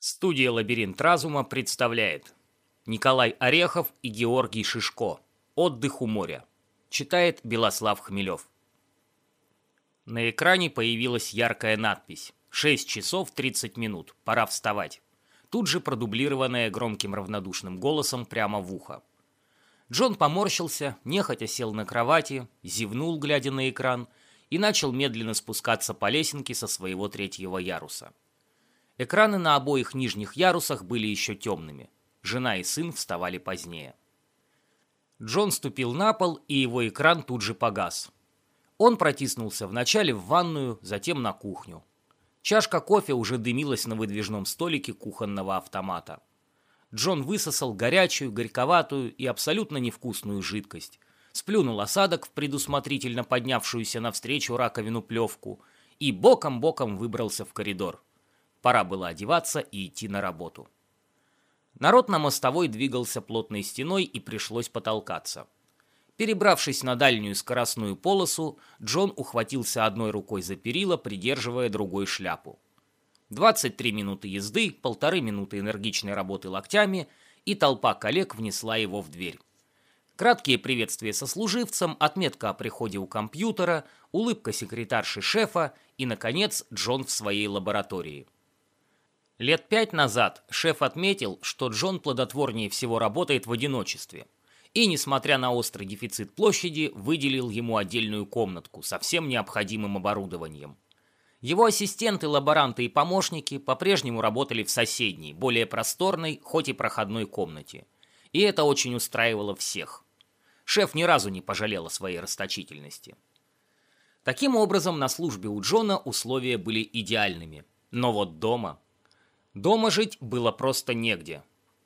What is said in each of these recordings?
Студия «Лабиринт разума» представляет Николай Орехов и Георгий Шишко. «Отдых у моря» Читает Белослав Хмелев. На экране появилась яркая надпись. «6 часов 30 минут, пора вставать» Тут же продублированная громким равнодушным голосом прямо в ухо. Джон поморщился, нехотя сел на кровати, зевнул, глядя на экран, и начал медленно спускаться по лесенке со своего третьего яруса. Экраны на обоих нижних ярусах были еще темными. Жена и сын вставали позднее. Джон ступил на пол, и его экран тут же погас. Он протиснулся вначале в ванную, затем на кухню. Чашка кофе уже дымилась на выдвижном столике кухонного автомата. Джон высосал горячую, горьковатую и абсолютно невкусную жидкость, сплюнул осадок в предусмотрительно поднявшуюся навстречу раковину плевку и боком-боком выбрался в коридор. Пора было одеваться и идти на работу. Народ на мостовой двигался плотной стеной и пришлось потолкаться. Перебравшись на дальнюю скоростную полосу, Джон ухватился одной рукой за перила, придерживая другой шляпу. 23 минуты езды, полторы минуты энергичной работы локтями, и толпа коллег внесла его в дверь. Краткие приветствия сослуживцам, отметка о приходе у компьютера, улыбка секретарши шефа и, наконец, Джон в своей лаборатории. Лет пять назад шеф отметил, что Джон плодотворнее всего работает в одиночестве. И, несмотря на острый дефицит площади, выделил ему отдельную комнатку со всем необходимым оборудованием. Его ассистенты, лаборанты и помощники по-прежнему работали в соседней, более просторной, хоть и проходной комнате. И это очень устраивало всех. Шеф ни разу не пожалел о своей расточительности. Таким образом, на службе у Джона условия были идеальными. Но вот дома... Дома жить было просто негде.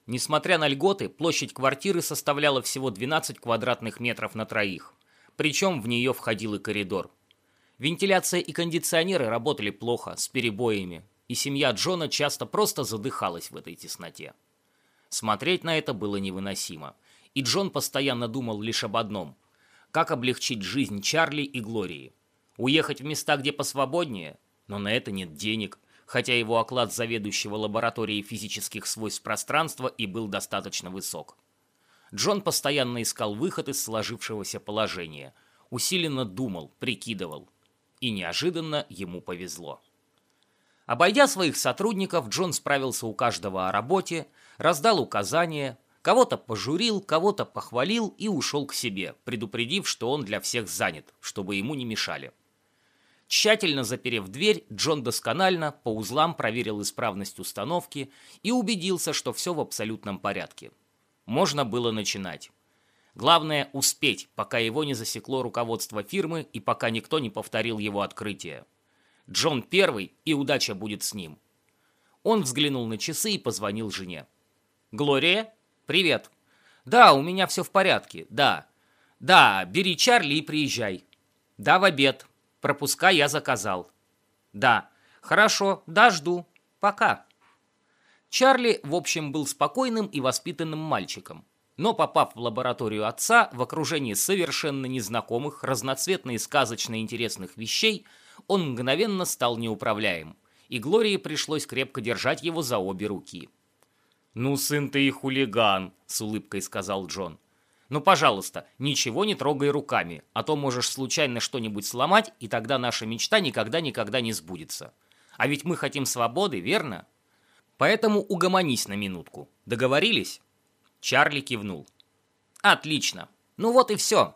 Несмотря на льготы, площадь квартиры составляла всего 12 квадратных метров на троих. Причем в нее входил и коридор. Вентиляция и кондиционеры работали плохо, с перебоями, и семья Джона часто просто задыхалась в этой тесноте. Смотреть на это было невыносимо, и Джон постоянно думал лишь об одном – как облегчить жизнь Чарли и Глории. Уехать в места, где посвободнее, но на это нет денег – хотя его оклад заведующего лабораторией физических свойств пространства и был достаточно высок. Джон постоянно искал выход из сложившегося положения, усиленно думал, прикидывал. И неожиданно ему повезло. Обойдя своих сотрудников, Джон справился у каждого о работе, раздал указания, кого-то пожурил, кого-то похвалил и ушел к себе, предупредив, что он для всех занят, чтобы ему не мешали. Тщательно заперев дверь, Джон досконально по узлам проверил исправность установки и убедился, что все в абсолютном порядке. Можно было начинать. Главное – успеть, пока его не засекло руководство фирмы и пока никто не повторил его открытие. Джон первый, и удача будет с ним. Он взглянул на часы и позвонил жене. «Глория? Привет. Да, у меня все в порядке, да. Да, бери Чарли и приезжай. Да, в обед. Пропуска я заказал. Да. Хорошо, да, жду. Пока. Чарли, в общем, был спокойным и воспитанным мальчиком. Но попав в лабораторию отца, в окружении совершенно незнакомых, разноцветно и сказочно интересных вещей, он мгновенно стал неуправляем, и Глории пришлось крепко держать его за обе руки. «Ну, сын ты и хулиган», — с улыбкой сказал Джон. Ну, пожалуйста, ничего не трогай руками, а то можешь случайно что-нибудь сломать, и тогда наша мечта никогда-никогда не сбудется. А ведь мы хотим свободы, верно? Поэтому угомонись на минутку. Договорились?» Чарли кивнул. «Отлично. Ну вот и все.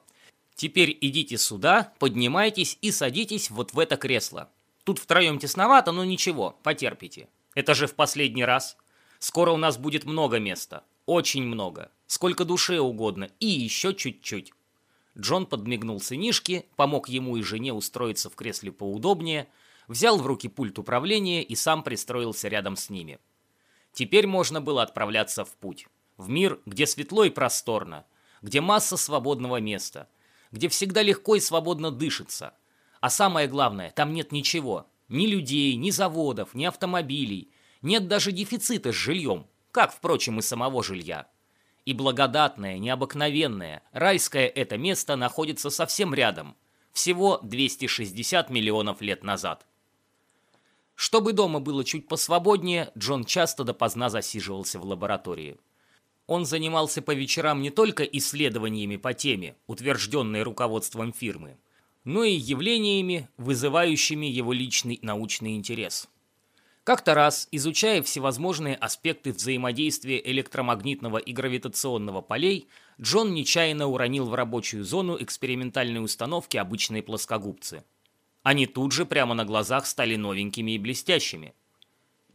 Теперь идите сюда, поднимайтесь и садитесь вот в это кресло. Тут втроем тесновато, но ничего, потерпите. Это же в последний раз. Скоро у нас будет много места. Очень много. Сколько душе угодно. И еще чуть-чуть. Джон подмигнул сынишке, помог ему и жене устроиться в кресле поудобнее, взял в руки пульт управления и сам пристроился рядом с ними. Теперь можно было отправляться в путь. В мир, где светло и просторно, где масса свободного места, где всегда легко и свободно дышится. А самое главное, там нет ничего. Ни людей, ни заводов, ни автомобилей. Нет даже дефицита с жильем как, впрочем, и самого жилья. И благодатное, необыкновенное, райское это место находится совсем рядом, всего 260 миллионов лет назад. Чтобы дома было чуть посвободнее, Джон часто допоздна засиживался в лаборатории. Он занимался по вечерам не только исследованиями по теме, утвержденной руководством фирмы, но и явлениями, вызывающими его личный научный интерес. Как-то раз, изучая всевозможные аспекты взаимодействия электромагнитного и гравитационного полей, Джон нечаянно уронил в рабочую зону экспериментальной установки обычные плоскогубцы. Они тут же прямо на глазах стали новенькими и блестящими.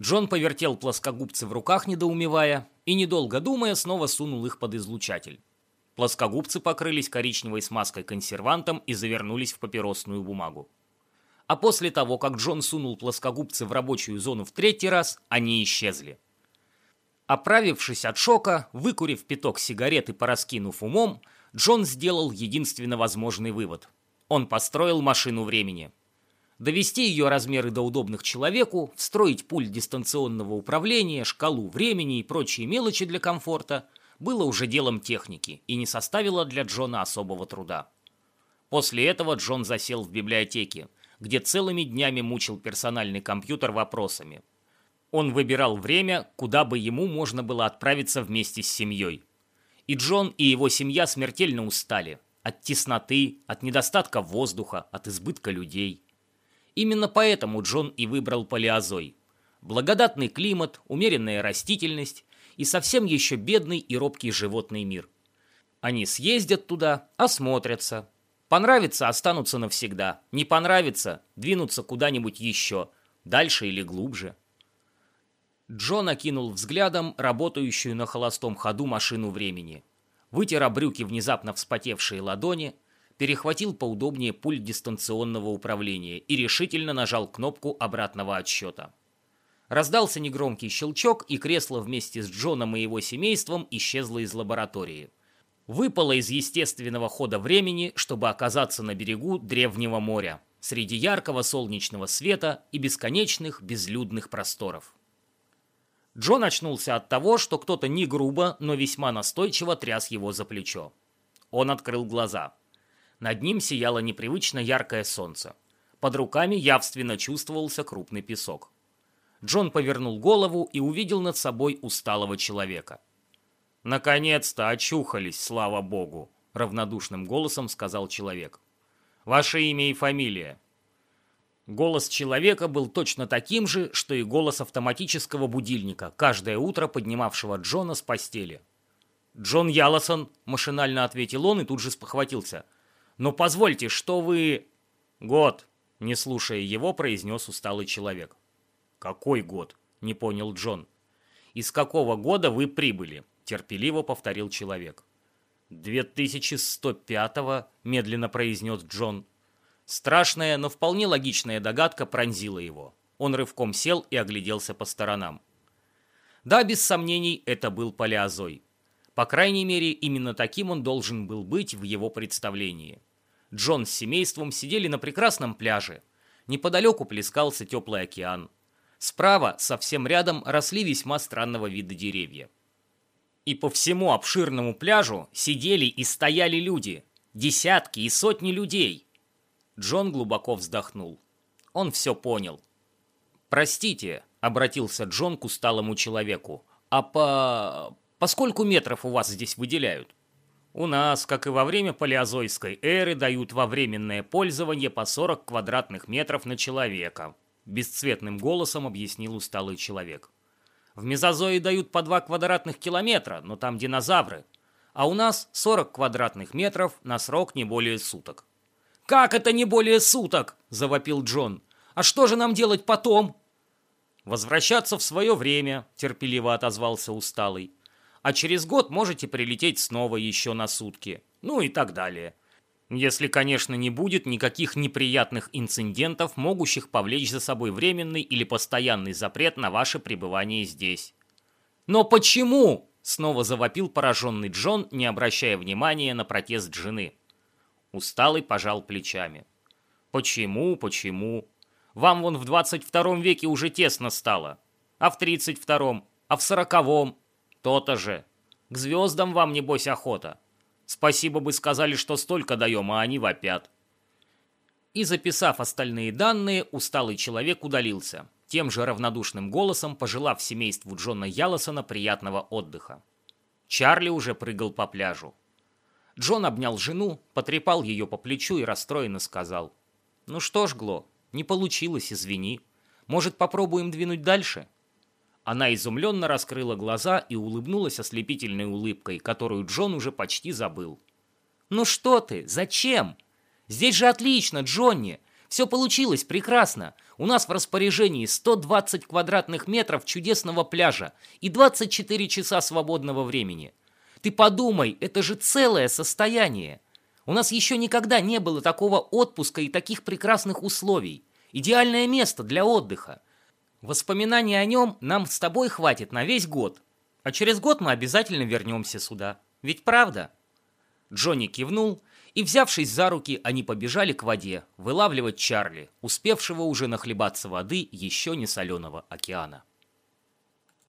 Джон повертел плоскогубцы в руках, недоумевая, и, недолго думая, снова сунул их под излучатель. Плоскогубцы покрылись коричневой смазкой консервантом и завернулись в папиросную бумагу. А после того, как Джон сунул плоскогубцы в рабочую зону в третий раз, они исчезли. Оправившись от шока, выкурив пяток сигарет и пораскинув умом, Джон сделал единственно возможный вывод. Он построил машину времени. Довести ее размеры до удобных человеку, встроить пульт дистанционного управления, шкалу времени и прочие мелочи для комфорта было уже делом техники и не составило для Джона особого труда. После этого Джон засел в библиотеке, где целыми днями мучил персональный компьютер вопросами. Он выбирал время, куда бы ему можно было отправиться вместе с семьей. И Джон, и его семья смертельно устали. От тесноты, от недостатка воздуха, от избытка людей. Именно поэтому Джон и выбрал палеозой. Благодатный климат, умеренная растительность и совсем еще бедный и робкий животный мир. Они съездят туда, осмотрятся. Понравится – останутся навсегда. Не понравится – двинутся куда-нибудь еще, дальше или глубже. Джон окинул взглядом работающую на холостом ходу машину времени. Вытер брюки внезапно вспотевшие ладони – перехватил поудобнее пульт дистанционного управления и решительно нажал кнопку обратного отсчета. Раздался негромкий щелчок, и кресло вместе с Джоном и его семейством исчезло из лаборатории. Выпало из естественного хода времени, чтобы оказаться на берегу древнего моря, среди яркого солнечного света и бесконечных безлюдных просторов. Джон очнулся от того, что кто-то не грубо, но весьма настойчиво тряс его за плечо. Он открыл глаза. Над ним сияло непривычно яркое солнце. Под руками явственно чувствовался крупный песок. Джон повернул голову и увидел над собой усталого человека. «Наконец-то очухались, слава богу!» — равнодушным голосом сказал человек. «Ваше имя и фамилия?» Голос человека был точно таким же, что и голос автоматического будильника, каждое утро поднимавшего Джона с постели. «Джон Ялосон», — машинально ответил он и тут же спохватился — «Но позвольте, что вы...» «Год», — не слушая его, произнес усталый человек. «Какой год?» — не понял Джон. «Из какого года вы прибыли?» — терпеливо повторил человек. «2105-го», — медленно произнес Джон. Страшная, но вполне логичная догадка пронзила его. Он рывком сел и огляделся по сторонам. Да, без сомнений, это был палеозой. По крайней мере, именно таким он должен был быть в его представлении. Джон с семейством сидели на прекрасном пляже. Неподалеку плескался теплый океан. Справа, совсем рядом, росли весьма странного вида деревья. И по всему обширному пляжу сидели и стояли люди. Десятки и сотни людей. Джон глубоко вздохнул. Он все понял. «Простите», — обратился Джон к усталому человеку, «а по... по скольку метров у вас здесь выделяют?» У нас, как и во время палеозойской эры, дают во временное пользование по 40 квадратных метров на человека. Бесцветным голосом объяснил усталый человек. В мезозое дают по 2 квадратных километра, но там динозавры. А у нас 40 квадратных метров на срок не более суток. «Как это не более суток?» – завопил Джон. «А что же нам делать потом?» «Возвращаться в свое время», – терпеливо отозвался усталый а через год можете прилететь снова еще на сутки, ну и так далее. Если, конечно, не будет никаких неприятных инцидентов, могущих повлечь за собой временный или постоянный запрет на ваше пребывание здесь. «Но почему?» – снова завопил пораженный Джон, не обращая внимания на протест жены. Усталый пожал плечами. «Почему, почему? Вам вон в 22 веке уже тесно стало. А в 32-м? А в 40-м? То-то же. К звездам вам, небось, охота. Спасибо бы сказали, что столько даем, а они вопят. И записав остальные данные, усталый человек удалился. тем же равнодушным голосом пожелав семейству Джона Яллосона приятного отдыха. Чарли уже прыгал по пляжу. Джон обнял жену, потрепал ее по плечу и расстроенно сказал. «Ну что ж, Гло, не получилось, извини. Может, попробуем двинуть дальше?» Она изумленно раскрыла глаза и улыбнулась ослепительной улыбкой, которую Джон уже почти забыл. «Ну что ты? Зачем? Здесь же отлично, Джонни! Все получилось прекрасно. У нас в распоряжении 120 квадратных метров чудесного пляжа и 24 часа свободного времени. Ты подумай, это же целое состояние. У нас еще никогда не было такого отпуска и таких прекрасных условий. Идеальное место для отдыха. Воспоминаний о нем нам с тобой хватит на весь год. А через год мы обязательно вернемся сюда. Ведь правда?» Джонни кивнул, и, взявшись за руки, они побежали к воде, вылавливать Чарли, успевшего уже нахлебаться воды еще не соленого океана.